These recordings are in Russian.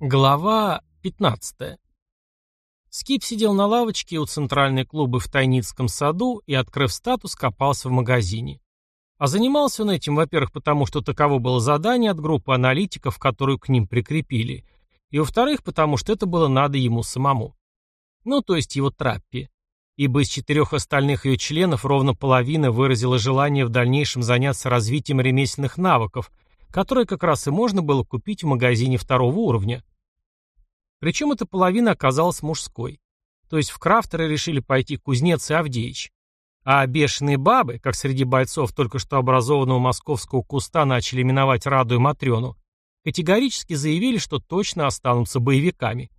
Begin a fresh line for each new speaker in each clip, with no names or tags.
Глава 15. Скип сидел на лавочке у центральной клуба в Тайницком саду и, открыв статус, копался в магазине. А занимался он этим, во-первых, потому что таково было задание от группы аналитиков, которую к ним прикрепили, и, во-вторых, потому что это было надо ему самому. Ну, то есть его траппе. Ибо из четырех остальных ее членов ровно половина выразила желание в дальнейшем заняться развитием ремесленных навыков, которые как раз и можно было купить в магазине второго уровня. Причем эта половина оказалась мужской. То есть в крафтеры решили пойти Кузнец и Авдеич. А бешеные бабы, как среди бойцов только что образованного московского куста начали именовать Раду и Матрёну, категорически заявили, что точно останутся боевиками.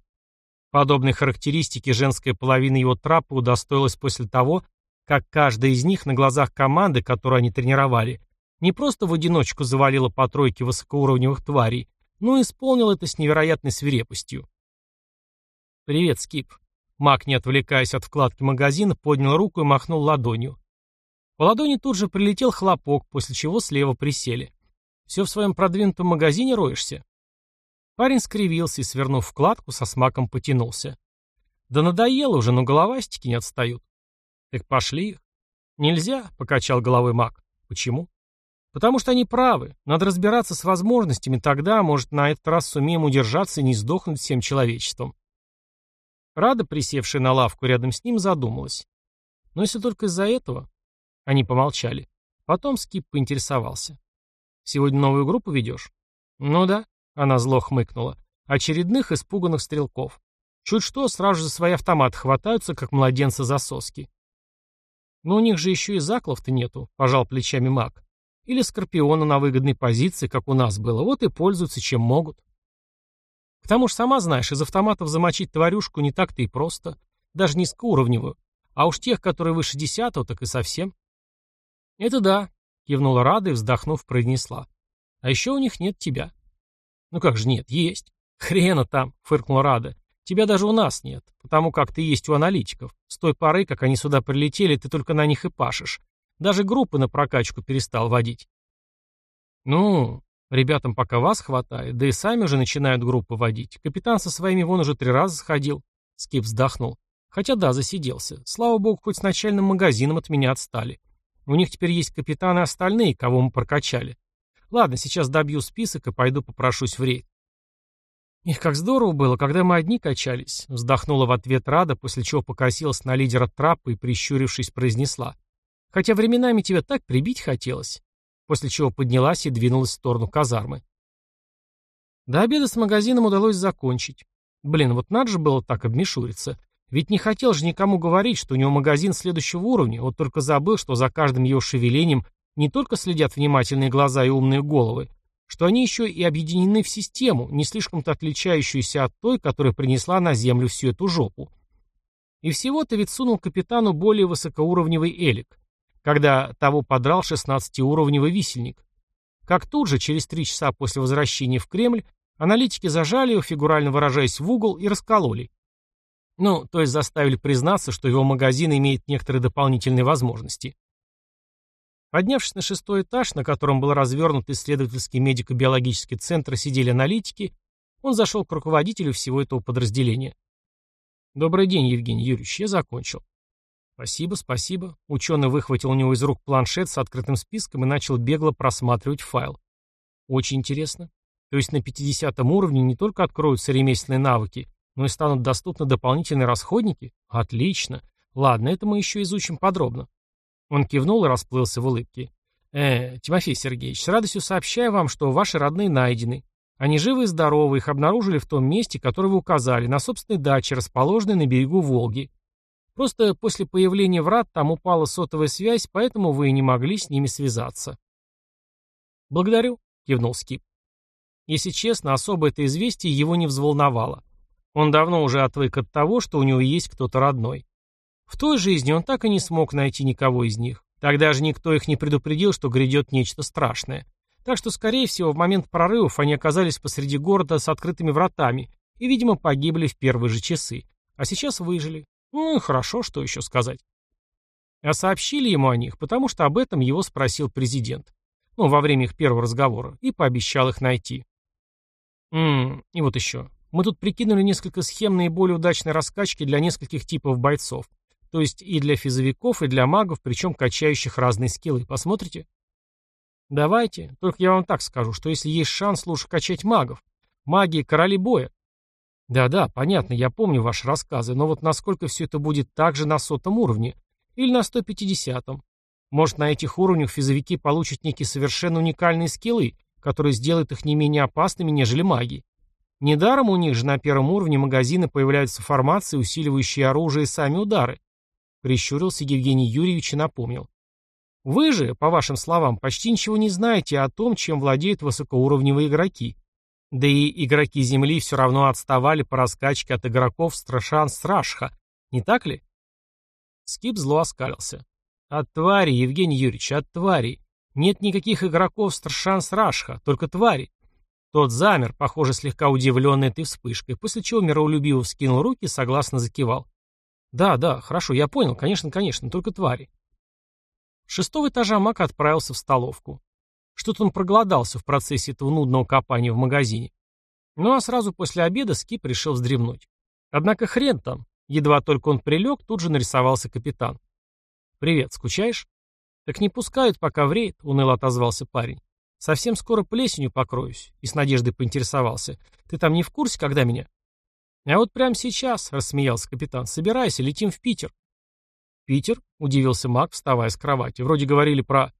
Подобной характеристики женская половина его трапа удостоилась после того, как каждая из них на глазах команды, которую они тренировали, не просто в одиночку завалила по тройке высокоуровневых тварей, но и исполнила это с невероятной свирепостью. «Привет, Скип». Мак, не отвлекаясь от вкладки магазина, поднял руку и махнул ладонью. По ладони тут же прилетел хлопок, после чего слева присели. «Все в своем продвинутом магазине роешься?» Парень скривился и, свернув вкладку, со смаком потянулся. «Да надоело уже, но головастики не отстают». «Так пошли их». «Нельзя», — покачал головой маг. «Почему?» «Потому что они правы. Надо разбираться с возможностями, тогда, может, на этот раз сумеем удержаться и не сдохнуть всем человечеством». Рада, присевшая на лавку рядом с ним, задумалась. Но если только из-за этого... Они помолчали. Потом Скип поинтересовался. «Сегодня новую группу ведешь?» «Ну да», — она зло хмыкнула. «Очередных испуганных стрелков. Чуть что, сразу же свои автоматы хватаются, как младенцы за соски». «Но у них же еще и заклов-то нету», — пожал плечами маг. «Или скорпиона на выгодной позиции, как у нас было. Вот и пользуются, чем могут». К тому же, сама знаешь, из автоматов замочить тварюшку не так-то и просто. Даже низкоуровневую. А уж тех, которые выше десятого, так и совсем. Это да, кивнула Рада и, вздохнув, произнесла. А еще у них нет тебя. Ну как же нет, есть. Хрена там, фыркнула Рада. Тебя даже у нас нет, потому как ты есть у аналитиков. С той поры, как они сюда прилетели, ты только на них и пашешь. Даже группы на прокачку перестал водить. Ну, Ребятам пока вас хватает, да и сами уже начинают группы водить. Капитан со своими вон уже три раза сходил. Скип вздохнул. Хотя да, засиделся. Слава богу, хоть с начальным магазином от меня отстали. У них теперь есть капитаны остальные, кого мы прокачали. Ладно, сейчас добью список и пойду попрошусь в рейд. Их как здорово было, когда мы одни качались, вздохнула в ответ Рада, после чего покосилась на лидера трапа и, прищурившись, произнесла. Хотя временами тебя так прибить хотелось после чего поднялась и двинулась в сторону казармы. До обеда с магазином удалось закончить. Блин, вот надо же было так обмешуриться. Ведь не хотел же никому говорить, что у него магазин следующего уровня, вот только забыл, что за каждым его шевелением не только следят внимательные глаза и умные головы, что они еще и объединены в систему, не слишком-то отличающуюся от той, которая принесла на Землю всю эту жопу. И всего-то ведь сунул капитану более высокоуровневый элик когда того подрал 16-уровневый висельник. Как тут же, через три часа после возвращения в Кремль, аналитики зажали его, фигурально выражаясь, в угол и раскололи. Ну, то есть заставили признаться, что его магазин имеет некоторые дополнительные возможности. Поднявшись на шестой этаж, на котором был развернут исследовательский медико-биологический центр, сидели аналитики, он зашел к руководителю всего этого подразделения. «Добрый день, Евгений Юрьевич, я закончил. «Спасибо, спасибо». Ученый выхватил у него из рук планшет с открытым списком и начал бегло просматривать файл. «Очень интересно. То есть на 50 уровне не только откроются ремесленные навыки, но и станут доступны дополнительные расходники? Отлично. Ладно, это мы еще изучим подробно». Он кивнул и расплылся в улыбке. «Э, Тимофей Сергеевич, с радостью сообщаю вам, что ваши родные найдены. Они живы и здоровы, их обнаружили в том месте, которое вы указали, на собственной даче, расположенной на берегу Волги. Просто после появления врат там упала сотовая связь, поэтому вы и не могли с ними связаться. «Благодарю», — кивнул Скип. Если честно, особо это известие его не взволновало. Он давно уже отвык от того, что у него есть кто-то родной. В той жизни он так и не смог найти никого из них. Тогда же никто их не предупредил, что грядет нечто страшное. Так что, скорее всего, в момент прорывов они оказались посреди города с открытыми вратами и, видимо, погибли в первые же часы. А сейчас выжили. Ну, хорошо, что еще сказать. А сообщили ему о них, потому что об этом его спросил президент. Ну, во время их первого разговора. И пообещал их найти. Ммм, и вот еще. Мы тут прикинули несколько схем наиболее удачной раскачки для нескольких типов бойцов. То есть и для физовиков, и для магов, причем качающих разные скиллы. Посмотрите? Давайте. Только я вам так скажу, что если есть шанс, лучше качать магов. Маги – короли боя. Да-да, понятно, я помню ваши рассказы, но вот насколько все это будет так же на сотом уровне? Или на 150-м? Может, на этих уровнях физовики получат некие совершенно уникальные скиллы, которые сделают их не менее опасными, нежели маги. Недаром у них же на первом уровне магазина появляются формации, усиливающие оружие и сами удары. Прищурился Евгений Юрьевич и напомнил. Вы же, по вашим словам, почти ничего не знаете о том, чем владеют высокоуровневые игроки. Да и игроки Земли все равно отставали по раскачке от игроков Страшан Срашха, не так ли? Скип зло оскалился. От твари, Евгений Юрьевич, от твари. Нет никаких игроков Страшан Срашха, только твари. Тот замер, похоже, слегка удивленный этой вспышкой, после чего миролюбиво вскинул руки и согласно закивал. «Да, да, хорошо, я понял, конечно, конечно, только твари». С шестого этажа Мак отправился в столовку. Что-то он проголодался в процессе этого нудного копания в магазине. Ну а сразу после обеда Скип решил вздремнуть. Однако хрен там. Едва только он прилег, тут же нарисовался капитан. «Привет, скучаешь?» «Так не пускают, пока вреет», — уныло отозвался парень. Совсем скоро плесенью покроюсь. И с надеждой поинтересовался. Ты там не в курсе, когда меня? А вот прямо сейчас, рассмеялся капитан. Собирайся, летим в Питер. Питер? Удивился Мак, вставая с кровати. Вроде говорили про...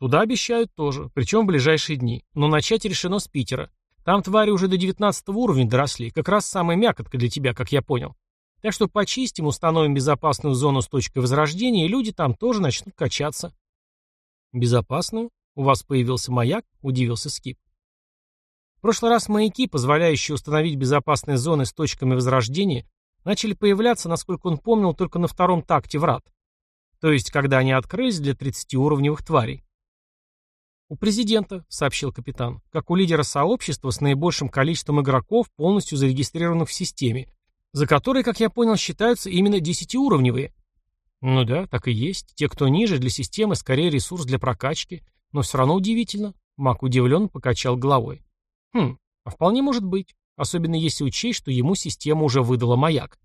Туда обещают тоже, причем в ближайшие дни. Но начать решено с Питера. Там твари уже до 19 уровня доросли. Как раз самая мякотка для тебя, как я понял. Так что почистим, установим безопасную зону с точкой возрождения, и люди там тоже начнут качаться. Безопасную? «У вас появился маяк?» – удивился Скип. В прошлый раз маяки, позволяющие установить безопасные зоны с точками возрождения, начали появляться, насколько он помнил, только на втором такте врат. То есть, когда они открылись для 30-уровневых тварей. «У президента», — сообщил капитан, «как у лидера сообщества с наибольшим количеством игроков, полностью зарегистрированных в системе, за которые, как я понял, считаются именно десятиуровневые». «Ну да, так и есть. Те, кто ниже, для системы скорее ресурс для прокачки. Но все равно удивительно. Мак удивленно покачал головой. Хм, а вполне может быть. Особенно если учесть, что ему система уже выдала маяк.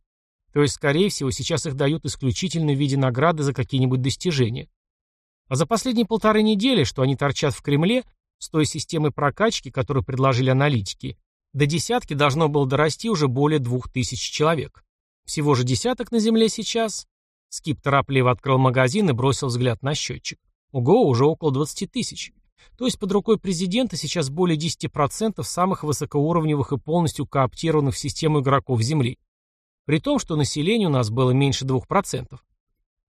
То есть, скорее всего, сейчас их дают исключительно в виде награды за какие-нибудь достижения. А за последние полторы недели, что они торчат в Кремле, с той системой прокачки, которую предложили аналитики, до десятки должно было дорасти уже более двух тысяч человек. Всего же десяток на Земле сейчас. Скип торопливо открыл магазин и бросил взгляд на счетчик. Ого, уже около 20 тысяч. То есть под рукой президента сейчас более 10% самых высокоуровневых и полностью кооптированных в систему игроков Земли. При том, что население у нас было меньше 2%.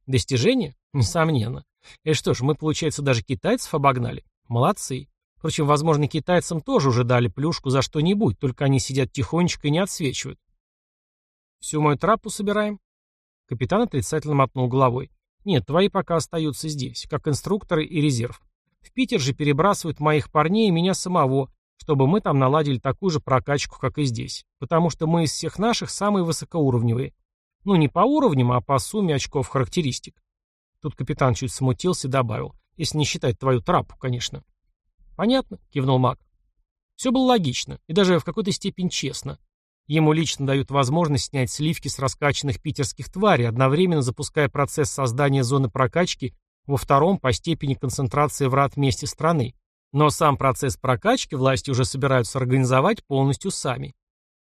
Достижение? Несомненно. И что ж, мы, получается, даже китайцев обогнали? Молодцы. Впрочем, возможно, китайцам тоже уже дали плюшку за что-нибудь, только они сидят тихонечко и не отсвечивают. Всю мою трапу собираем? Капитан отрицательно мотнул головой. Нет, твои пока остаются здесь, как инструкторы и резерв. В Питер же перебрасывают моих парней и меня самого, чтобы мы там наладили такую же прокачку, как и здесь. Потому что мы из всех наших самые высокоуровневые. Ну, не по уровням, а по сумме очков характеристик. Тут капитан чуть смутился и добавил. Если не считать твою трапу, конечно. Понятно, кивнул маг. Все было логично и даже в какой-то степени честно. Ему лично дают возможность снять сливки с раскачанных питерских тварей, одновременно запуская процесс создания зоны прокачки во втором по степени концентрации врат месте страны. Но сам процесс прокачки власти уже собираются организовать полностью сами.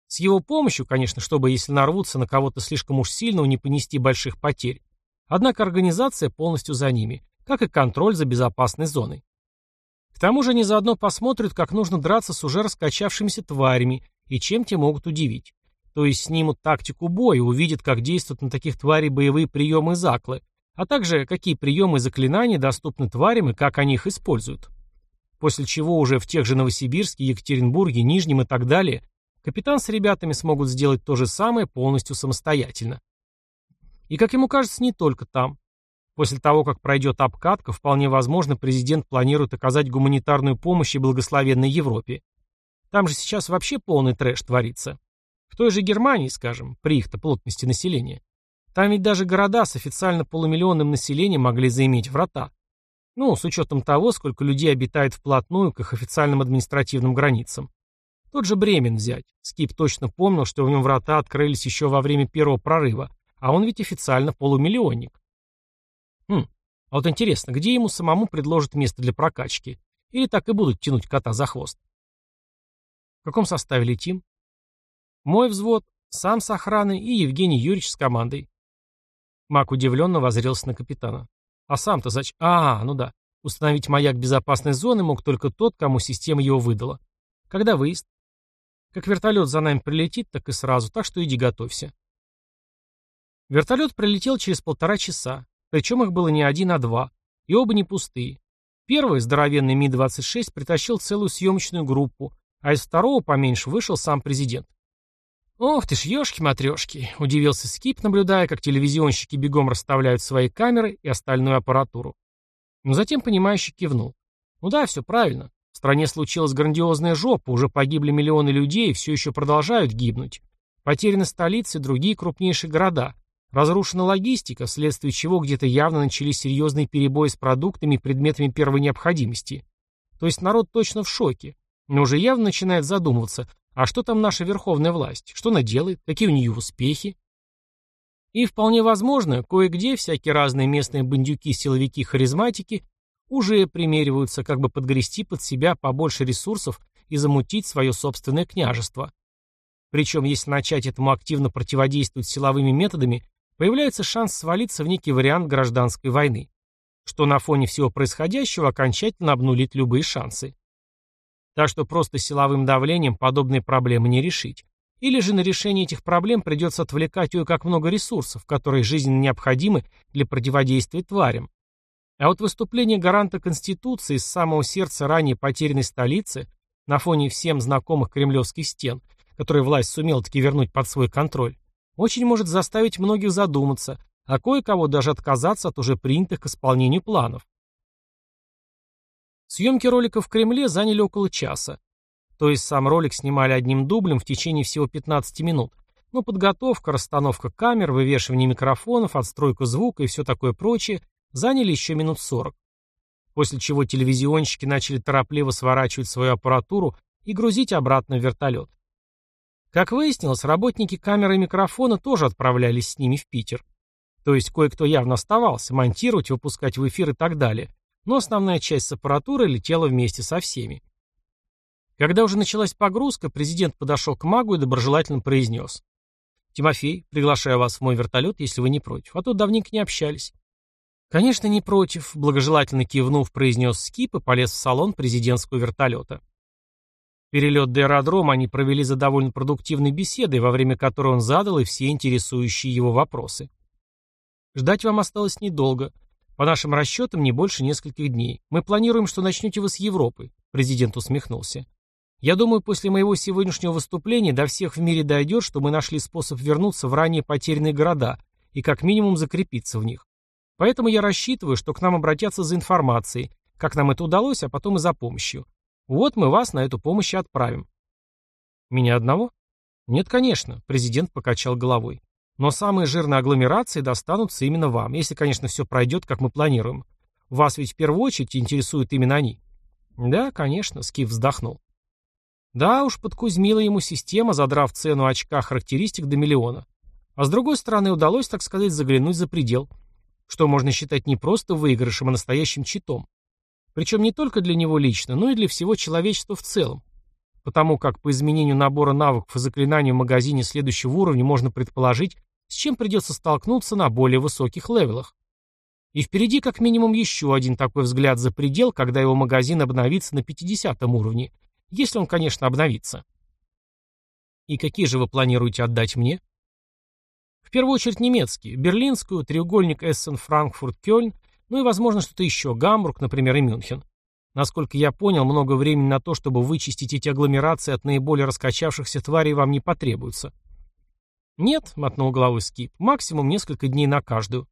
С его помощью, конечно, чтобы, если нарвутся на кого-то слишком уж сильного, не понести больших потерь. Однако организация полностью за ними, как и контроль за безопасной зоной. К тому же они заодно посмотрят, как нужно драться с уже раскачавшимися тварями и чем те могут удивить. То есть снимут тактику боя, увидят, как действуют на таких тварей боевые приемы заклы, а также какие приемы и заклинания доступны тварям и как они их используют. После чего уже в тех же Новосибирске, Екатеринбурге, Нижнем и так далее капитан с ребятами смогут сделать то же самое полностью самостоятельно. И, как ему кажется, не только там. После того, как пройдет обкатка, вполне возможно, президент планирует оказать гуманитарную помощь и благословенной Европе. Там же сейчас вообще полный трэш творится. В той же Германии, скажем, при их-то плотности населения. Там ведь даже города с официально полумиллионным населением могли заиметь врата. Ну, с учетом того, сколько людей обитает вплотную к их официальным административным границам. Тот же Бремен взять. Скип точно помнил, что в нем врата открылись еще во время первого прорыва, а он ведь официально полумиллионник. Хм, а вот интересно, где ему самому предложат место для прокачки? Или так и будут тянуть кота за хвост? В каком составе летим? Мой взвод, сам с охраной и Евгений Юрьевич с командой. Мак удивленно возрелся на капитана. А сам-то зачем? А, ну да. Установить маяк безопасной зоны мог только тот, кому система его выдала. Когда выезд? Как вертолет за нами прилетит, так и сразу, так что иди готовься. Вертолет прилетел через полтора часа, причем их было не один, а два, и оба не пустые. Первый, здоровенный Ми-26, притащил целую съемочную группу, а из второго поменьше вышел сам президент. «Ох ты ж, ешки-матрешки!» — удивился Скип, наблюдая, как телевизионщики бегом расставляют свои камеры и остальную аппаратуру. Но затем, понимающе кивнул. «Ну да, все правильно. В стране случилась грандиозная жопа, уже погибли миллионы людей и все еще продолжают гибнуть. Потеряны столицы и другие крупнейшие города. Разрушена логистика, вследствие чего где-то явно начались серьезные перебои с продуктами и предметами первой необходимости. То есть народ точно в шоке, но уже явно начинает задумываться, а что там наша верховная власть? Что она делает? Какие у нее успехи? И вполне возможно, кое-где всякие разные местные бандюки-силовики-харизматики уже примериваются как бы подгрести под себя побольше ресурсов и замутить свое собственное княжество. Причем, если начать этому активно противодействовать силовыми методами, появляется шанс свалиться в некий вариант гражданской войны, что на фоне всего происходящего окончательно обнулит любые шансы. Так что просто силовым давлением подобные проблемы не решить. Или же на решение этих проблем придется отвлекать ее как много ресурсов, которые жизненно необходимы для противодействия тварям. А вот выступление гаранта Конституции из самого сердца ранее потерянной столицы на фоне всем знакомых кремлевских стен, которые власть сумела таки вернуть под свой контроль, очень может заставить многих задуматься, а кое-кого даже отказаться от уже принятых к исполнению планов. Съемки ролика в Кремле заняли около часа. То есть сам ролик снимали одним дублем в течение всего 15 минут. Но подготовка, расстановка камер, вывешивание микрофонов, отстройка звука и все такое прочее заняли еще минут 40. После чего телевизионщики начали торопливо сворачивать свою аппаратуру и грузить обратно в вертолет. Как выяснилось, работники камеры и микрофона тоже отправлялись с ними в Питер. То есть кое-кто явно оставался, монтировать, выпускать в эфир и так далее но основная часть с аппаратуры летела вместе со всеми. Когда уже началась погрузка, президент подошел к магу и доброжелательно произнес. «Тимофей, приглашаю вас в мой вертолет, если вы не против, а то давненько не общались». «Конечно, не против», — благожелательно кивнув, произнес Скип и полез в салон президентского вертолета. Перелет до аэродрома они провели за довольно продуктивной беседой, во время которой он задал и все интересующие его вопросы. Ждать вам осталось недолго. По нашим расчетам, не больше нескольких дней. Мы планируем, что начнете вы с Европы», — президент усмехнулся. «Я думаю, после моего сегодняшнего выступления до всех в мире дойдет, что мы нашли способ вернуться в ранее потерянные города и как минимум закрепиться в них. Поэтому я рассчитываю, что к нам обратятся за информацией, как нам это удалось, а потом и за помощью. Вот мы вас на эту помощь и отправим». «Меня одного?» «Нет, конечно», — президент покачал головой. Но самые жирные агломерации достанутся именно вам, если, конечно, все пройдет, как мы планируем. Вас ведь в первую очередь интересуют именно они. Да, конечно, Скиф вздохнул. Да уж, подкузмила ему система, задрав цену очка характеристик до миллиона. А с другой стороны, удалось, так сказать, заглянуть за предел, что можно считать не просто выигрышем, а настоящим читом. Причем не только для него лично, но и для всего человечества в целом. Потому как по изменению набора навыков и заклинаний в магазине следующего уровня можно предположить, с чем придется столкнуться на более высоких левелах. И впереди как минимум еще один такой взгляд за предел, когда его магазин обновится на 50 уровне, если он, конечно, обновится. И какие же вы планируете отдать мне? В первую очередь немецкие, берлинскую, треугольник Эссен-Франкфурт-Кёльн, ну и, возможно, что-то еще, Гамбург, например, и Мюнхен. Насколько я понял, много времени на то, чтобы вычистить эти агломерации от наиболее раскачавшихся тварей вам не потребуется. «Нет», — мотнул головой Скип, — «максимум несколько дней на каждую».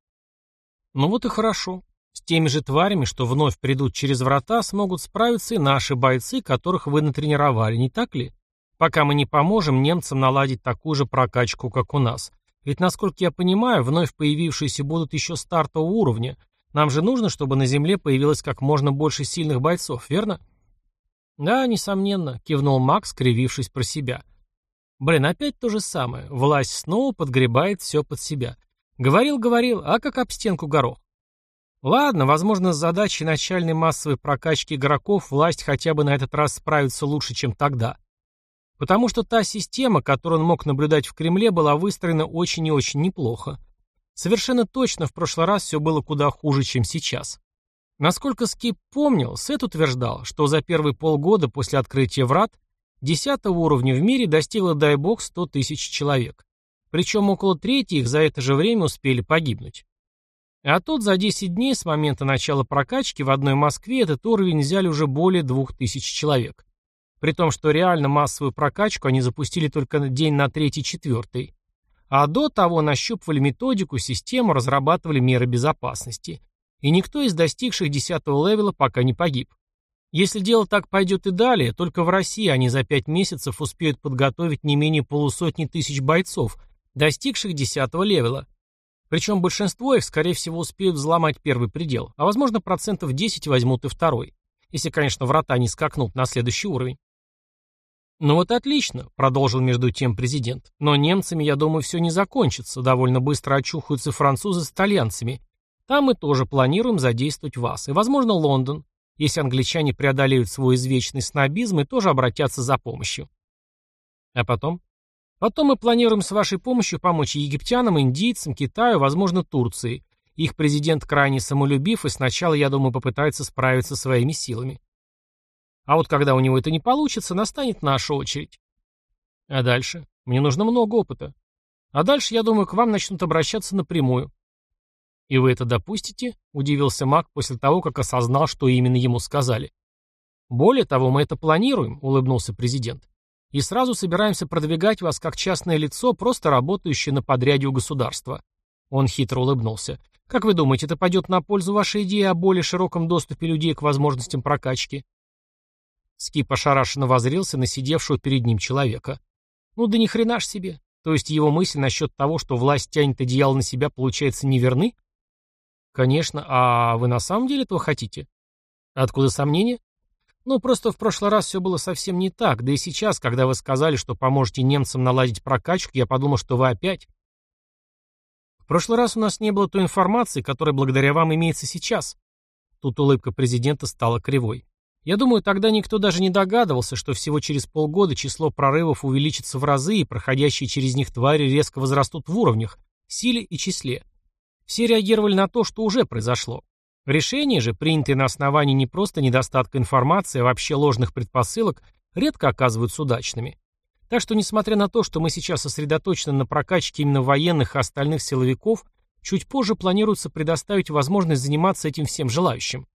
«Ну вот и хорошо. С теми же тварями, что вновь придут через врата, смогут справиться и наши бойцы, которых вы натренировали, не так ли? Пока мы не поможем немцам наладить такую же прокачку, как у нас. Ведь, насколько я понимаю, вновь появившиеся будут еще стартового уровня. Нам же нужно, чтобы на Земле появилось как можно больше сильных бойцов, верно?» Да, несомненно, кивнул Макс, кривившись про себя. Блин, опять то же самое. Власть снова подгребает все под себя. Говорил, говорил, а как об стенку горох. Ладно, возможно, с задачей начальной массовой прокачки игроков власть хотя бы на этот раз справится лучше, чем тогда. Потому что та система, которую он мог наблюдать в Кремле, была выстроена очень и очень неплохо. Совершенно точно в прошлый раз все было куда хуже, чем сейчас. Насколько Скип помнил, Сет утверждал, что за первые полгода после открытия врат 10 уровня в мире достигло, дай бог, 100 тысяч человек. Причем около трети их за это же время успели погибнуть. А тут за 10 дней с момента начала прокачки в одной Москве этот уровень взяли уже более 2000 человек. При том, что реально массовую прокачку они запустили только день на третий-четвертый. А до того нащупывали методику, систему, разрабатывали меры безопасности. И никто из достигших 10 левела пока не погиб. Если дело так пойдет и далее, только в России они за 5 месяцев успеют подготовить не менее полусотни тысяч бойцов, достигших 10 левела. Причем большинство их, скорее всего, успеют взломать первый предел, а возможно процентов 10 возьмут и второй. Если, конечно, врата не скакнут на следующий уровень. «Ну вот отлично», — продолжил между тем президент. «Но немцами, я думаю, все не закончится. Довольно быстро очухаются французы с итальянцами. Там мы тоже планируем задействовать вас. И, возможно, Лондон, если англичане преодолеют свой извечный снобизм и тоже обратятся за помощью. А потом? Потом мы планируем с вашей помощью помочь египтянам, индийцам, Китаю, возможно, Турции. Их президент крайне самолюбив и сначала, я думаю, попытается справиться своими силами. А вот когда у него это не получится, настанет наша очередь. А дальше? Мне нужно много опыта. А дальше, я думаю, к вам начнут обращаться напрямую. И вы это допустите? Удивился Мак после того, как осознал, что именно ему сказали. Более того, мы это планируем, улыбнулся президент. И сразу собираемся продвигать вас как частное лицо, просто работающее на подряде у государства. Он хитро улыбнулся. Как вы думаете, это пойдет на пользу вашей идеи о более широком доступе людей к возможностям прокачки? Скип ошарашенно возрился на сидевшего перед ним человека. Ну да ни хрена ж себе. То есть его мысль насчет того, что власть тянет одеяло на себя, получается неверны? Конечно, а вы на самом деле этого хотите? Откуда сомнения? Ну, просто в прошлый раз все было совсем не так, да и сейчас, когда вы сказали, что поможете немцам наладить прокачку, я подумал, что вы опять... В прошлый раз у нас не было той информации, которая благодаря вам имеется сейчас. Тут улыбка президента стала кривой. Я думаю, тогда никто даже не догадывался, что всего через полгода число прорывов увеличится в разы, и проходящие через них твари резко возрастут в уровнях, силе и числе. Все реагировали на то, что уже произошло. Решения же, принятые на основании не просто недостатка информации, а вообще ложных предпосылок, редко оказываются удачными. Так что, несмотря на то, что мы сейчас сосредоточены на прокачке именно военных и остальных силовиков, чуть позже планируется предоставить возможность заниматься этим всем желающим.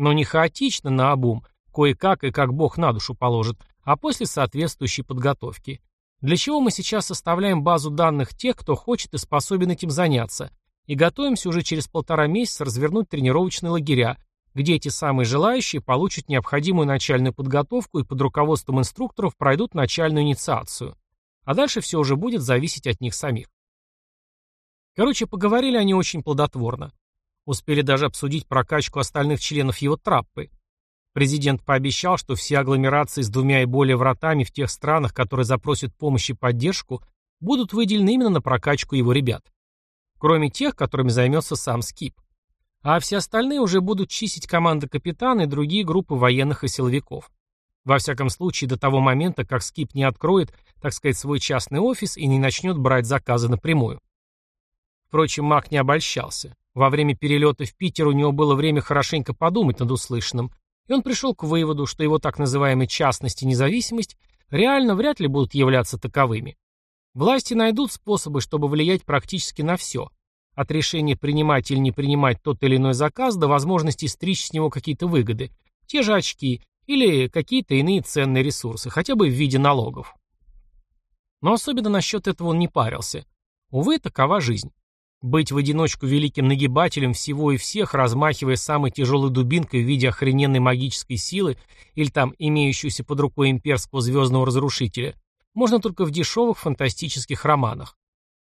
Но не хаотично, на обум, кое-как и как Бог на душу положит, а после соответствующей подготовки. Для чего мы сейчас составляем базу данных тех, кто хочет и способен этим заняться, и готовимся уже через полтора месяца развернуть тренировочные лагеря, где эти самые желающие получат необходимую начальную подготовку и под руководством инструкторов пройдут начальную инициацию. А дальше все уже будет зависеть от них самих. Короче, поговорили они очень плодотворно. Успели даже обсудить прокачку остальных членов его траппы. Президент пообещал, что все агломерации с двумя и более вратами в тех странах, которые запросят помощь и поддержку, будут выделены именно на прокачку его ребят. Кроме тех, которыми займется сам Скип. А все остальные уже будут чистить команды капитана и другие группы военных и силовиков. Во всяком случае, до того момента, как Скип не откроет, так сказать, свой частный офис и не начнет брать заказы напрямую. Впрочем, Мак не обольщался. Во время перелета в Питер у него было время хорошенько подумать над услышанным, и он пришел к выводу, что его так называемая частность и независимость реально вряд ли будут являться таковыми. Власти найдут способы, чтобы влиять практически на все. От решения принимать или не принимать тот или иной заказ до возможности стричь с него какие-то выгоды, те же очки или какие-то иные ценные ресурсы, хотя бы в виде налогов. Но особенно насчет этого он не парился. Увы, такова жизнь. Быть в одиночку великим нагибателем всего и всех, размахивая самой тяжелой дубинкой в виде охрененной магической силы или там имеющуюся под рукой имперского звездного разрушителя, можно только в дешевых фантастических романах.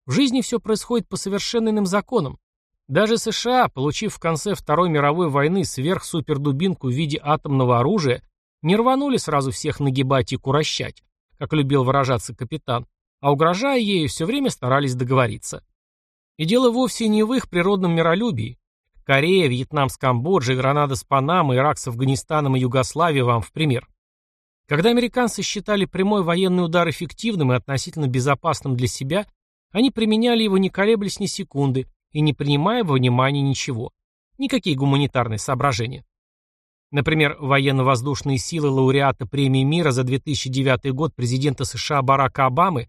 В жизни все происходит по совершенно иным законам. Даже США, получив в конце Второй мировой войны сверхсупердубинку в виде атомного оружия, Не рванули сразу всех нагибать и курощать, как любил выражаться капитан, а угрожая ею, все время старались договориться. И дело вовсе не в их природном миролюбии. Корея, Вьетнам с Камбоджей, Гранада с Панамой, Ирак с Афганистаном и Югославией вам в пример. Когда американцы считали прямой военный удар эффективным и относительно безопасным для себя, они применяли его не колеблясь ни секунды и не принимая во внимание ничего. Никакие гуманитарные соображения. Например, военно-воздушные силы лауреата премии мира за 2009 год президента США Барака Обамы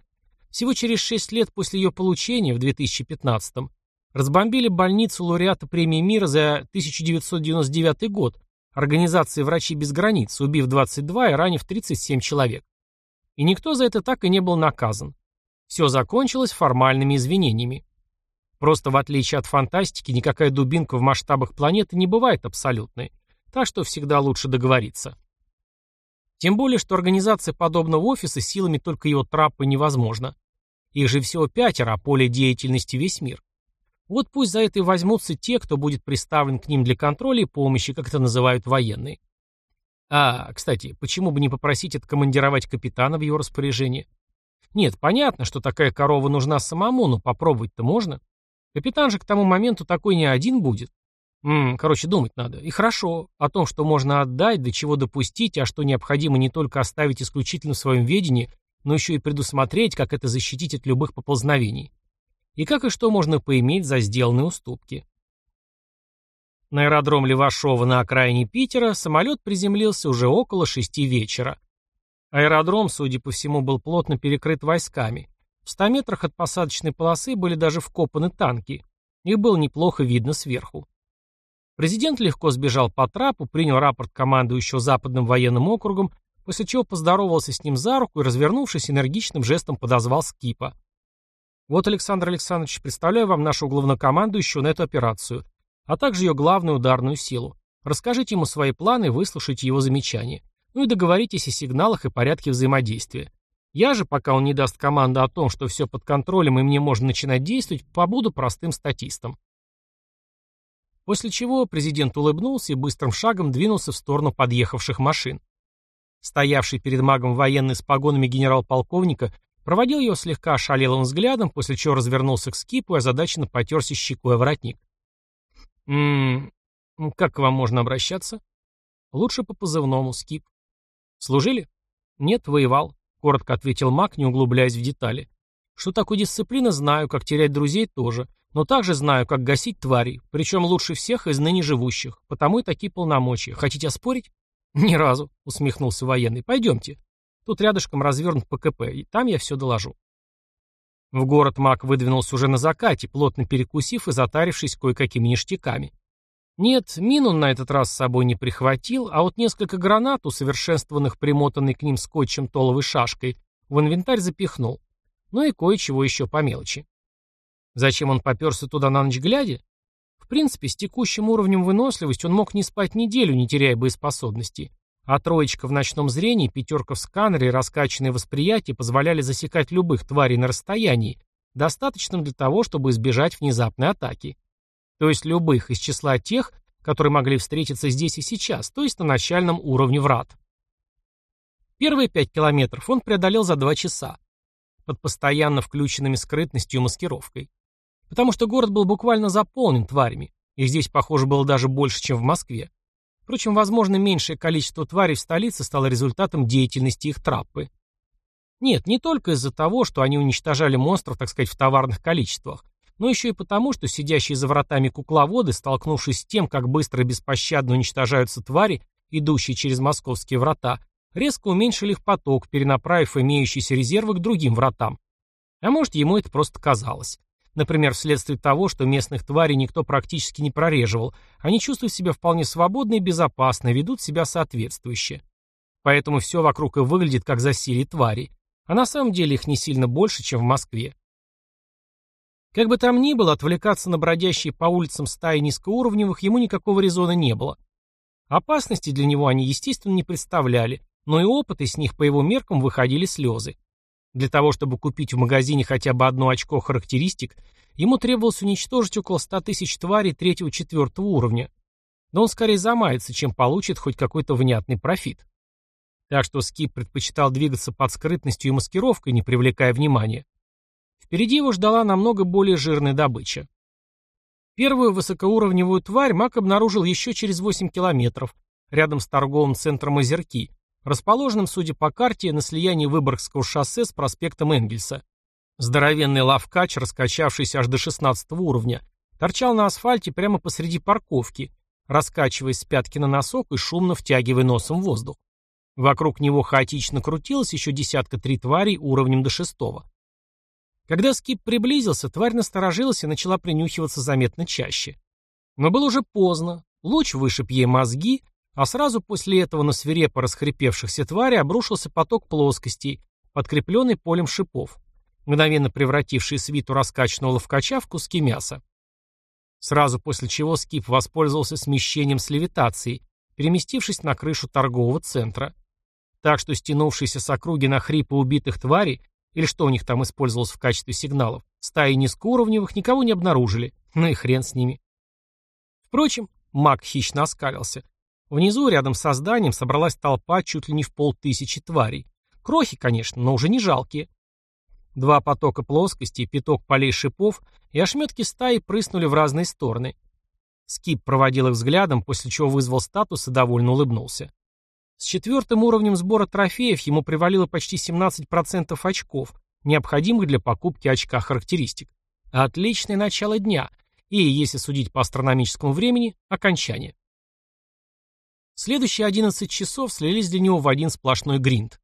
всего через 6 лет после ее получения в 2015 разбомбили больницу лауреата премии мира за 1999 год организации «Врачи без границ», убив 22 и ранив 37 человек. И никто за это так и не был наказан. Все закончилось формальными извинениями. Просто в отличие от фантастики, никакая дубинка в масштабах планеты не бывает абсолютной, так что всегда лучше договориться. Тем более, что организация подобного офиса силами только его траппы невозможно. Их же всего пятеро, а поле деятельности весь мир. Вот пусть за это и возьмутся те, кто будет представлен к ним для контроля и помощи, как это называют военные. А, кстати, почему бы не попросить откомандировать капитана в его распоряжение? Нет, понятно, что такая корова нужна самому, но попробовать-то можно. Капитан же к тому моменту такой не один будет. М короче, думать надо. И хорошо. О том, что можно отдать, до чего допустить, а что необходимо не только оставить исключительно в своем ведении, но еще и предусмотреть, как это защитить от любых поползновений и как и что можно поиметь за сделанные уступки. На аэродром Левашова на окраине Питера самолет приземлился уже около шести вечера. Аэродром, судя по всему, был плотно перекрыт войсками. В ста метрах от посадочной полосы были даже вкопаны танки. Их было неплохо видно сверху. Президент легко сбежал по трапу, принял рапорт командующего Западным военным округом, после чего поздоровался с ним за руку и, развернувшись, энергичным жестом подозвал Скипа. Вот, Александр Александрович, представляю вам нашу главнокомандующую на эту операцию, а также ее главную ударную силу. Расскажите ему свои планы выслушайте его замечания. Ну и договоритесь о сигналах и порядке взаимодействия. Я же, пока он не даст команду о том, что все под контролем и мне можно начинать действовать, побуду простым статистом. После чего президент улыбнулся и быстрым шагом двинулся в сторону подъехавших машин. Стоявший перед магом военный с погонами генерал-полковника Проводил его слегка ошалелым взглядом, после чего развернулся к скипу и озадаченно потерся щекой о воротник. «М -м, как к вам можно обращаться?» «Лучше по позывному, скип». «Служили?» «Нет, воевал», — коротко ответил маг, не углубляясь в детали. «Что такое дисциплина, знаю, как терять друзей тоже, но также знаю, как гасить тварей, причем лучше всех из ныне живущих, потому и такие полномочия. Хотите оспорить?» «Ни разу», — усмехнулся военный. «Пойдемте». Тут рядышком развернут ПКП, и там я все доложу. В город маг выдвинулся уже на закате, плотно перекусив и затарившись кое-какими ништяками. Нет, мин он на этот раз с собой не прихватил, а вот несколько гранат, усовершенствованных примотанной к ним скотчем толовой шашкой, в инвентарь запихнул. Ну и кое-чего еще по мелочи. Зачем он поперся туда на ночь глядя? В принципе, с текущим уровнем выносливости он мог не спать неделю, не теряя боеспособности. А троечка в ночном зрении, пятерка в сканере и раскачанное восприятие позволяли засекать любых тварей на расстоянии, достаточном для того, чтобы избежать внезапной атаки. То есть любых из числа тех, которые могли встретиться здесь и сейчас, то есть на начальном уровне врат. Первые пять километров он преодолел за два часа, под постоянно включенными скрытностью и маскировкой. Потому что город был буквально заполнен тварями, и здесь, похоже, было даже больше, чем в Москве. Впрочем, возможно, меньшее количество тварей в столице стало результатом деятельности их траппы. Нет, не только из-за того, что они уничтожали монстров, так сказать, в товарных количествах, но еще и потому, что сидящие за вратами кукловоды, столкнувшись с тем, как быстро и беспощадно уничтожаются твари, идущие через московские врата, резко уменьшили их поток, перенаправив имеющиеся резервы к другим вратам. А может, ему это просто казалось. Например, вследствие того, что местных тварей никто практически не прореживал, они чувствуют себя вполне свободно и безопасно, ведут себя соответствующе. Поэтому все вокруг и выглядит как засилье тварей, а на самом деле их не сильно больше, чем в Москве. Как бы там ни было, отвлекаться на бродящие по улицам стаи низкоуровневых ему никакого резона не было. Опасности для него они, естественно, не представляли, но и опыты с них по его меркам выходили слезы. Для того, чтобы купить в магазине хотя бы одно очко характеристик, ему требовалось уничтожить около 100 тысяч тварей третьего-четвертого уровня. Но он скорее замается, чем получит хоть какой-то внятный профит. Так что Скип предпочитал двигаться под скрытностью и маскировкой, не привлекая внимания. Впереди его ждала намного более жирная добыча. Первую высокоуровневую тварь Мак обнаружил еще через 8 километров, рядом с торговым центром Озерки, расположенным, судя по карте, на слиянии Выборгского шоссе с проспектом Энгельса. Здоровенный лавкач, раскачавшийся аж до 16 уровня, торчал на асфальте прямо посреди парковки, раскачиваясь с пятки на носок и шумно втягивая носом воздух. Вокруг него хаотично крутилось еще десятка три тварей уровнем до шестого. Когда скип приблизился, тварь насторожилась и начала принюхиваться заметно чаще. Но было уже поздно, луч вышиб ей мозги, а сразу после этого на свирепо расхрипевшихся тварей обрушился поток плоскостей, подкрепленный полем шипов, мгновенно превративший свиту раскачанного ловкача в куски мяса. Сразу после чего скип воспользовался смещением с левитацией, переместившись на крышу торгового центра. Так что стянувшиеся с округи на хрипы убитых тварей или что у них там использовалось в качестве сигналов, стаи низкоуровневых никого не обнаружили, ну и хрен с ними. Впрочем, маг хищно оскалился. Внизу, рядом со зданием, собралась толпа чуть ли не в полтысячи тварей. Крохи, конечно, но уже не жалкие. Два потока плоскости, пяток полей шипов и ошметки стаи прыснули в разные стороны. Скип проводил их взглядом, после чего вызвал статус и довольно улыбнулся. С четвертым уровнем сбора трофеев ему привалило почти 17% очков, необходимых для покупки очка характеристик. Отличное начало дня и, если судить по астрономическому времени, окончание. Следующие 11 часов слились для него в один сплошной гринд.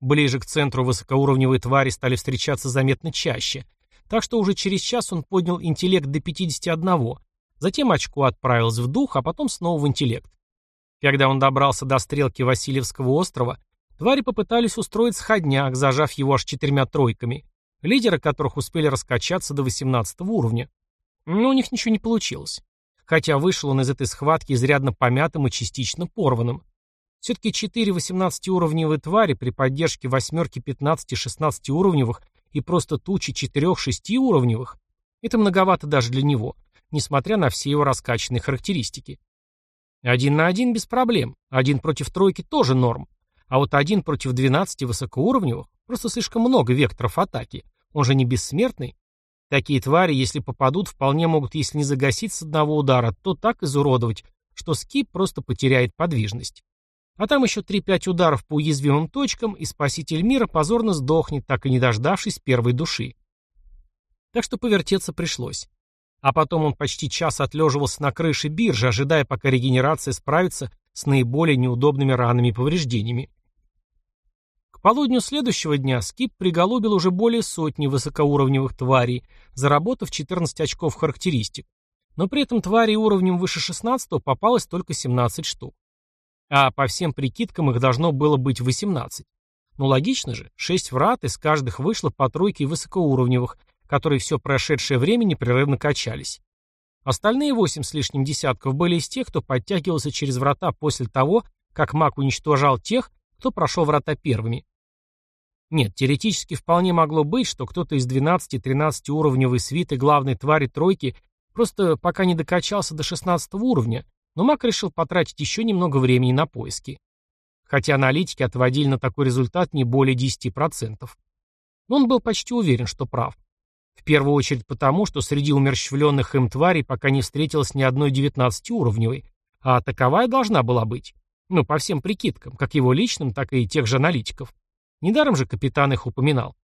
Ближе к центру высокоуровневые твари стали встречаться заметно чаще, так что уже через час он поднял интеллект до 51, затем очко отправилось в дух, а потом снова в интеллект. Когда он добрался до стрелки Васильевского острова, твари попытались устроить сходняк, зажав его аж четырьмя тройками, лидеры которых успели раскачаться до 18 уровня. Но у них ничего не получилось. Хотя вышел он из этой схватки изрядно помятым и частично порванным. Все-таки четыре 18-уровневые твари при поддержке восьмерки 15-16 уровневых и просто тучи четырех-шести уровневых – это многовато даже для него, несмотря на все его раскачанные характеристики. Один на один без проблем. Один против тройки тоже норм. А вот один против 12 высокоуровневых просто слишком много векторов атаки. Он же не бессмертный. Такие твари, если попадут, вполне могут, если не загасить с одного удара, то так изуродовать, что скип просто потеряет подвижность. А там еще 3-5 ударов по уязвимым точкам, и спаситель мира позорно сдохнет, так и не дождавшись первой души. Так что повертеться пришлось. А потом он почти час отлеживался на крыше биржи, ожидая, пока регенерация справится с наиболее неудобными ранами и повреждениями. К полудню следующего дня Скип приголубил уже более сотни высокоуровневых тварей, заработав 14 очков характеристик. Но при этом тварей уровнем выше 16 попалось только 17 штук. А по всем прикидкам их должно было быть 18. Ну логично же, 6 врат, из каждых вышло по тройке высокоуровневых, которые все прошедшее время непрерывно качались. Остальные восемь с лишним десятков были из тех, кто подтягивался через врата после того, как маг уничтожал тех, кто прошел врата первыми. Нет, теоретически вполне могло быть, что кто-то из 12-13 уровневой свиты главной твари тройки просто пока не докачался до 16 уровня, но маг решил потратить еще немного времени на поиски. Хотя аналитики отводили на такой результат не более 10%. Но он был почти уверен, что прав. В первую очередь потому, что среди умерщвленных им тварей пока не встретилось ни одной 19-уровневой, а таковая должна была быть. Ну, по всем прикидкам, как его личным, так и тех же аналитиков. Недаром же капитан их упоминал.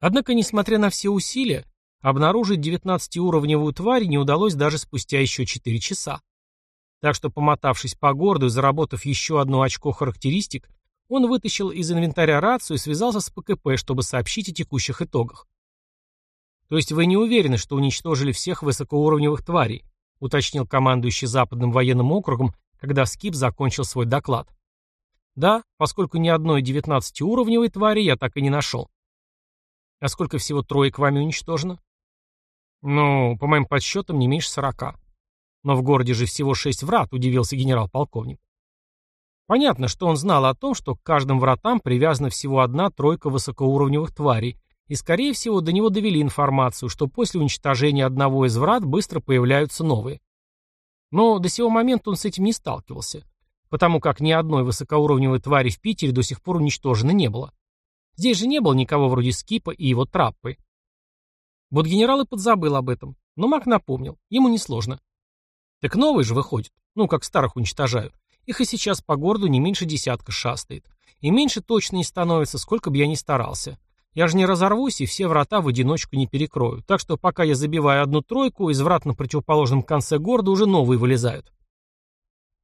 Однако, несмотря на все усилия, обнаружить 19-уровневую тварь не удалось даже спустя еще 4 часа. Так что, помотавшись по городу и заработав еще одно очко характеристик, он вытащил из инвентаря рацию и связался с ПКП, чтобы сообщить о текущих итогах. То есть вы не уверены, что уничтожили всех высокоуровневых тварей, уточнил командующий Западным военным округом, когда Скип закончил свой доклад. Да, поскольку ни одной 19-уровневой твари я так и не нашел. А сколько всего троек вами уничтожено? Ну, по моим подсчетам, не меньше сорока. Но в городе же всего шесть врат, удивился генерал-полковник. Понятно, что он знал о том, что к каждым вратам привязана всего одна тройка высокоуровневых тварей, и, скорее всего, до него довели информацию, что после уничтожения одного из врат быстро появляются новые. Но до сего момента он с этим не сталкивался, потому как ни одной высокоуровневой твари в Питере до сих пор уничтожено не было. Здесь же не было никого вроде Скипа и его траппы. Вот генерал и подзабыл об этом, но Мак напомнил, ему несложно. Так новые же выходят, ну, как старых уничтожают. Их и сейчас по городу не меньше десятка шастает. И меньше точно не становится, сколько бы я ни старался. Я же не разорвусь и все врата в одиночку не перекрою. Так что пока я забиваю одну тройку, из врат на противоположном конце города уже новые вылезают.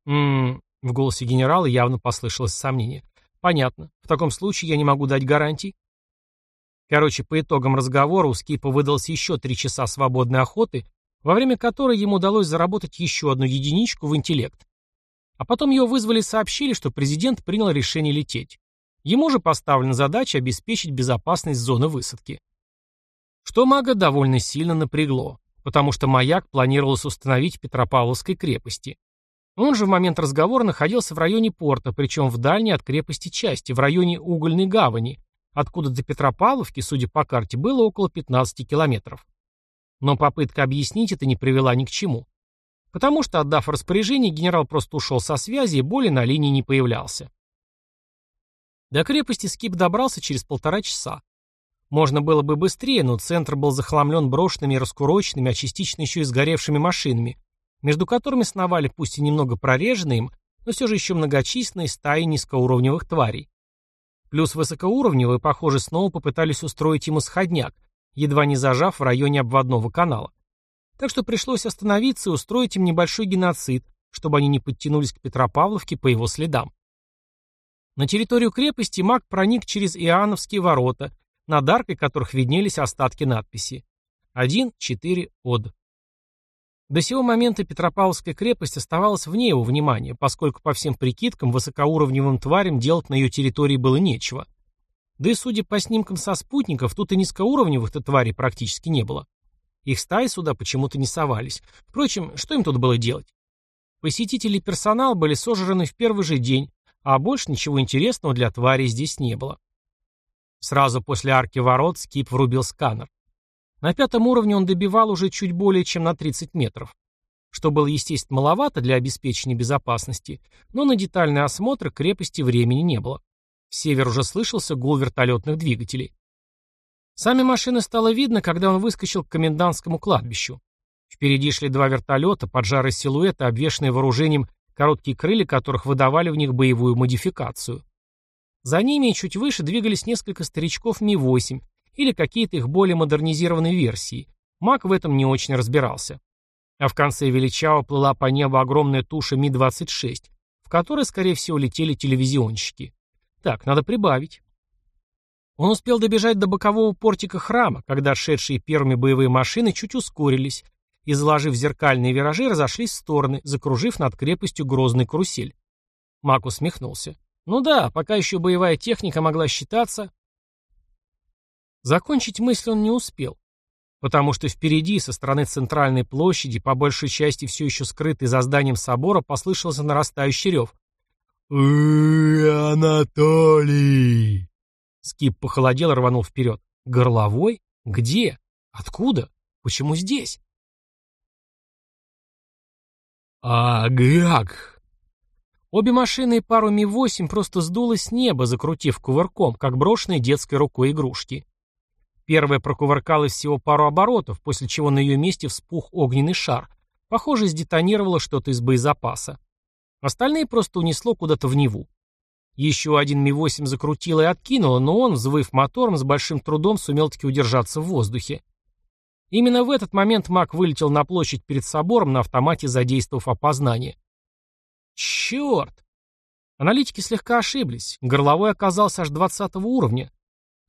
Ммм, в голосе генерала явно послышалось сомнение. Понятно. В таком случае я не могу дать гарантий. Короче, по итогам разговора у Скипа выдалось еще три часа свободной охоты, во время которой ему удалось заработать еще одну единичку в интеллект. А потом его вызвали и сообщили, что президент принял решение лететь. Ему же поставлена задача обеспечить безопасность зоны высадки. Что мага довольно сильно напрягло, потому что маяк планировалось установить в Петропавловской крепости. Он же в момент разговора находился в районе порта, причем в дальней от крепости части, в районе Угольной гавани, откуда до Петропавловки, судя по карте, было около 15 километров. Но попытка объяснить это не привела ни к чему. Потому что, отдав распоряжение, генерал просто ушел со связи и более на линии не появлялся. До крепости Скип добрался через полтора часа. Можно было бы быстрее, но центр был захламлен брошенными и раскуроченными, а частично еще и сгоревшими машинами, между которыми сновали пусть и немного прореженные им, но все же еще многочисленные стаи низкоуровневых тварей. Плюс высокоуровневые, похоже, снова попытались устроить ему сходняк, едва не зажав в районе обводного канала. Так что пришлось остановиться и устроить им небольшой геноцид, чтобы они не подтянулись к Петропавловке по его следам. На территорию крепости маг проник через Иоанновские ворота, над аркой которых виднелись остатки надписи. 1-4 од. До сего момента Петропавловская крепость оставалась вне его внимания, поскольку по всем прикидкам высокоуровневым тварям делать на ее территории было нечего. Да и судя по снимкам со спутников, тут и низкоуровневых-то тварей практически не было. Их стаи сюда почему-то не совались. Впрочем, что им тут было делать? Посетители и персонал были сожраны в первый же день, а больше ничего интересного для тварей здесь не было. Сразу после арки ворот Скип врубил сканер. На пятом уровне он добивал уже чуть более чем на 30 метров. Что было, естественно, маловато для обеспечения безопасности, но на детальный осмотр крепости времени не было. С север уже слышался гул вертолетных двигателей. Сами машины стало видно, когда он выскочил к комендантскому кладбищу. Впереди шли два вертолета, поджарые силуэты, обвешанные вооружением, короткие крылья которых выдавали в них боевую модификацию. За ними и чуть выше двигались несколько старичков Ми-8 или какие-то их более модернизированные версии. Мак в этом не очень разбирался. А в конце величаво плыла по небу огромная туша Ми-26, в которой, скорее всего, летели телевизионщики. Так, надо прибавить. Он успел добежать до бокового портика храма, когда шедшие первыми боевые машины чуть ускорились и, заложив зеркальные виражи, разошлись в стороны, закружив над крепостью грозный карусель. Мак усмехнулся. Ну да, пока еще боевая техника могла считаться... Закончить мысль он не успел, потому что впереди, со стороны центральной площади, по большей части все еще скрытый за зданием собора, послышался нарастающий рев. Анатолий!» Скип похолодел рванул вперед. Горловой? Где? Откуда? Почему здесь? Агак! Обе машины и пару Ми-8 просто сдуло с неба, закрутив кувырком, как брошенные детской рукой игрушки. Первая прокувыркалась всего пару оборотов, после чего на ее месте вспух огненный шар. Похоже, сдетонировало что-то из боезапаса. Остальные просто унесло куда-то в Неву. Еще один Ми-8 закрутило и откинуло, но он, взвыв мотором, с большим трудом сумел таки удержаться в воздухе. Именно в этот момент Мак вылетел на площадь перед собором на автомате, задействовав опознание. Черт! Аналитики слегка ошиблись. Горловой оказался аж 20 уровня.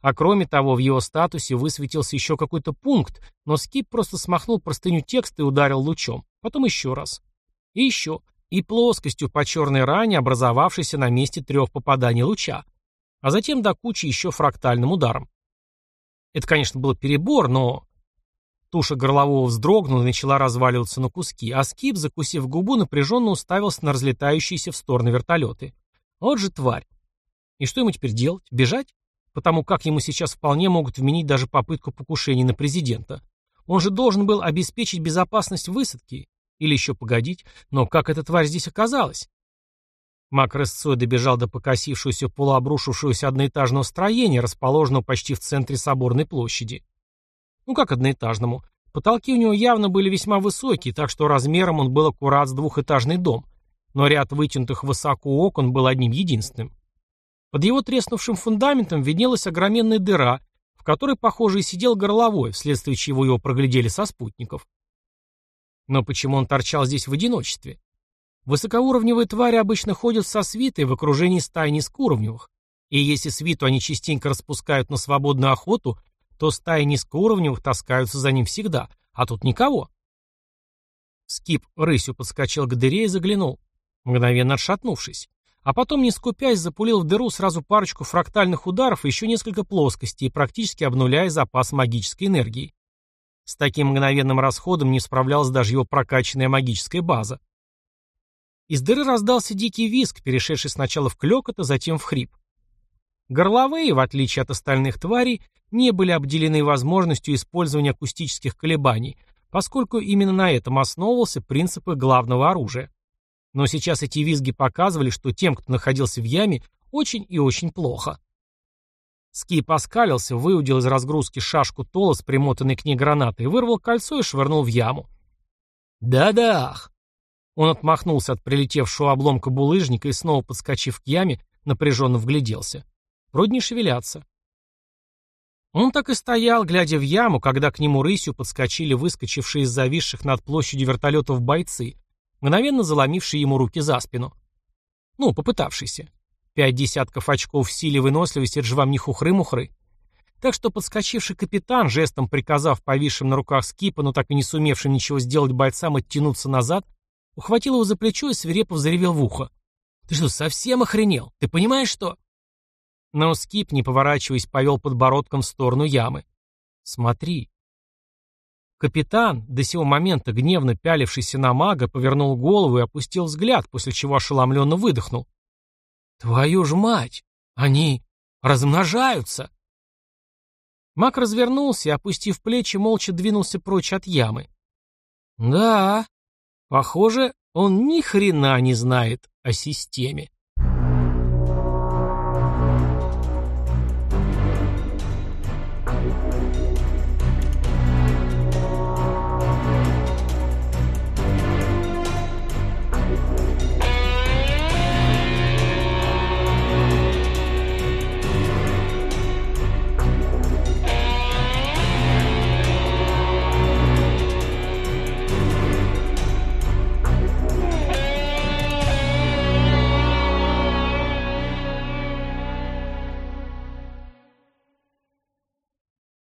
А кроме того, в его статусе высветился еще какой-то пункт, но Скип просто смахнул простыню текста и ударил лучом. Потом еще раз. И еще и плоскостью по черной ране, образовавшейся на месте трех попаданий луча, а затем до кучи еще фрактальным ударом. Это, конечно, был перебор, но... Туша горлового вздрогнула и начала разваливаться на куски, а Скип, закусив губу, напряженно уставился на разлетающиеся в стороны вертолеты. Вот же тварь. И что ему теперь делать? Бежать? Потому как ему сейчас вполне могут вменить даже попытку покушения на президента. Он же должен был обеспечить безопасность высадки, или еще погодить, но как эта тварь здесь оказалась? Мак рысцой добежал до покосившегося полуобрушившегося одноэтажного строения, расположенного почти в центре соборной площади. Ну как одноэтажному? Потолки у него явно были весьма высокие, так что размером он был аккурат с двухэтажный дом, но ряд вытянутых высоко окон был одним единственным. Под его треснувшим фундаментом виднелась огроменная дыра, в которой, похоже, и сидел горловой, вследствие чего его проглядели со спутников. Но почему он торчал здесь в одиночестве? Высокоуровневые твари обычно ходят со свитой в окружении стаи низкоуровневых. И если свиту они частенько распускают на свободную охоту, то стаи низкоуровневых таскаются за ним всегда, а тут никого. Скип рысью подскочил к дыре и заглянул, мгновенно отшатнувшись. А потом, не скупясь, запулил в дыру сразу парочку фрактальных ударов и еще несколько плоскостей, практически обнуляя запас магической энергии. С таким мгновенным расходом не справлялась даже его прокачанная магическая база. Из дыры раздался дикий визг, перешедший сначала в клёкот, а затем в хрип. Горловые, в отличие от остальных тварей, не были обделены возможностью использования акустических колебаний, поскольку именно на этом основывался принцип их главного оружия. Но сейчас эти визги показывали, что тем, кто находился в яме, очень и очень плохо. Скип оскалился, выудил из разгрузки шашку Тола примотанной к ней гранатой, вырвал кольцо и швырнул в яму. «Да-дах!» Он отмахнулся от прилетевшего обломка булыжника и снова, подскочив к яме, напряженно вгляделся. Вроде не шевелятся. Он так и стоял, глядя в яму, когда к нему рысью подскочили выскочившие из зависших над площадью вертолетов бойцы, мгновенно заломившие ему руки за спину. Ну, попытавшийся. Пять десятков очков в силе выносливости, это же вам не хухры-мухры. Так что подскочивший капитан, жестом приказав повисшим на руках скипа, но так и не сумевшим ничего сделать бойцам оттянуться назад, Ухватил его за плечо и свирепо взревел в ухо. «Ты что, совсем охренел? Ты понимаешь, что...» Но Скип, не поворачиваясь, повел подбородком в сторону ямы. «Смотри». Капитан, до сего момента гневно пялившийся на мага, повернул голову и опустил взгляд, после чего ошеломленно выдохнул. «Твою ж мать! Они размножаются!» Маг развернулся и, опустив плечи, молча двинулся прочь от ямы. «Да, Похоже, он ни хрена не знает о системе.